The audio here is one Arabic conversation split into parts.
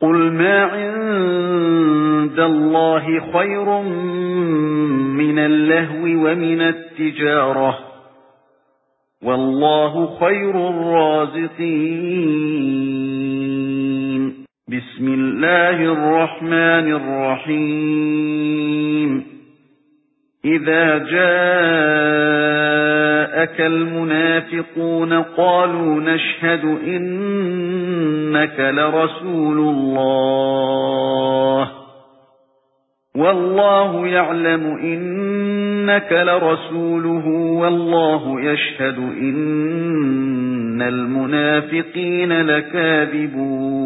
قُلْ مَا عِندَ اللَّهِ خَيْرٌ مِنَ اللَّهْوِ وَمِنَ التِّجَارَةِ وَاللَّهُ خَيْرُ الرَّازِقِينَ بِسْمِ اللَّهِ الرَّحْمَنِ الرَّحِيمِ إِذَا جَاءَكَ الْمُنَافِقُونَ قَالُوا نَشْهَدُ إِنَّكَ لَرَسُولُ اللَّهِ. وَاللَّهُ يَعْلَمُ إِنَّكَ لَرَسُولُهُ وَاللَّهُ يَشْهَدُ إِنَّ الْمُنَافِقِينَ لَكَاذِبُونَ.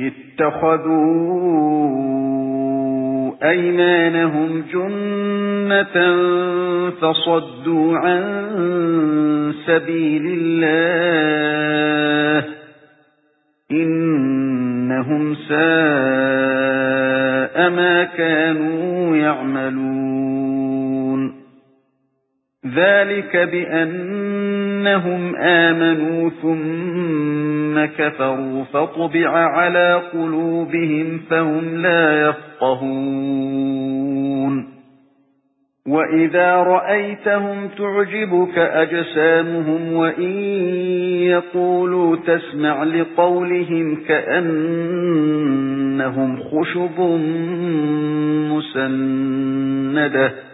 اتَّخَذُوا أَيْمَانَهُمْ جُنَّةً فَصَدُّوا عَن سَبِيلِ اللَّهِ إِنَّهُمْ سَاءَ مَا كَانُوا يَعْمَلُونَ ذَلِكَ بِأَنَّهُمْ آمَنُوا ثُمَّ كَفَرُوا فَطُبِعَ عَلَى قُلُوبِهِمْ فَهُمْ لَا يَفْقَهُونَ وَإِذَا رَأَيْتَهُمْ تُعْجِبُكَ أَجْسَامُهُمْ وَإِن يَقُولُوا تَسْمَعْ لِقَوْلِهِمْ كَأَنَّهُمْ خُشُبٌ مُّسَنَّدَةٌ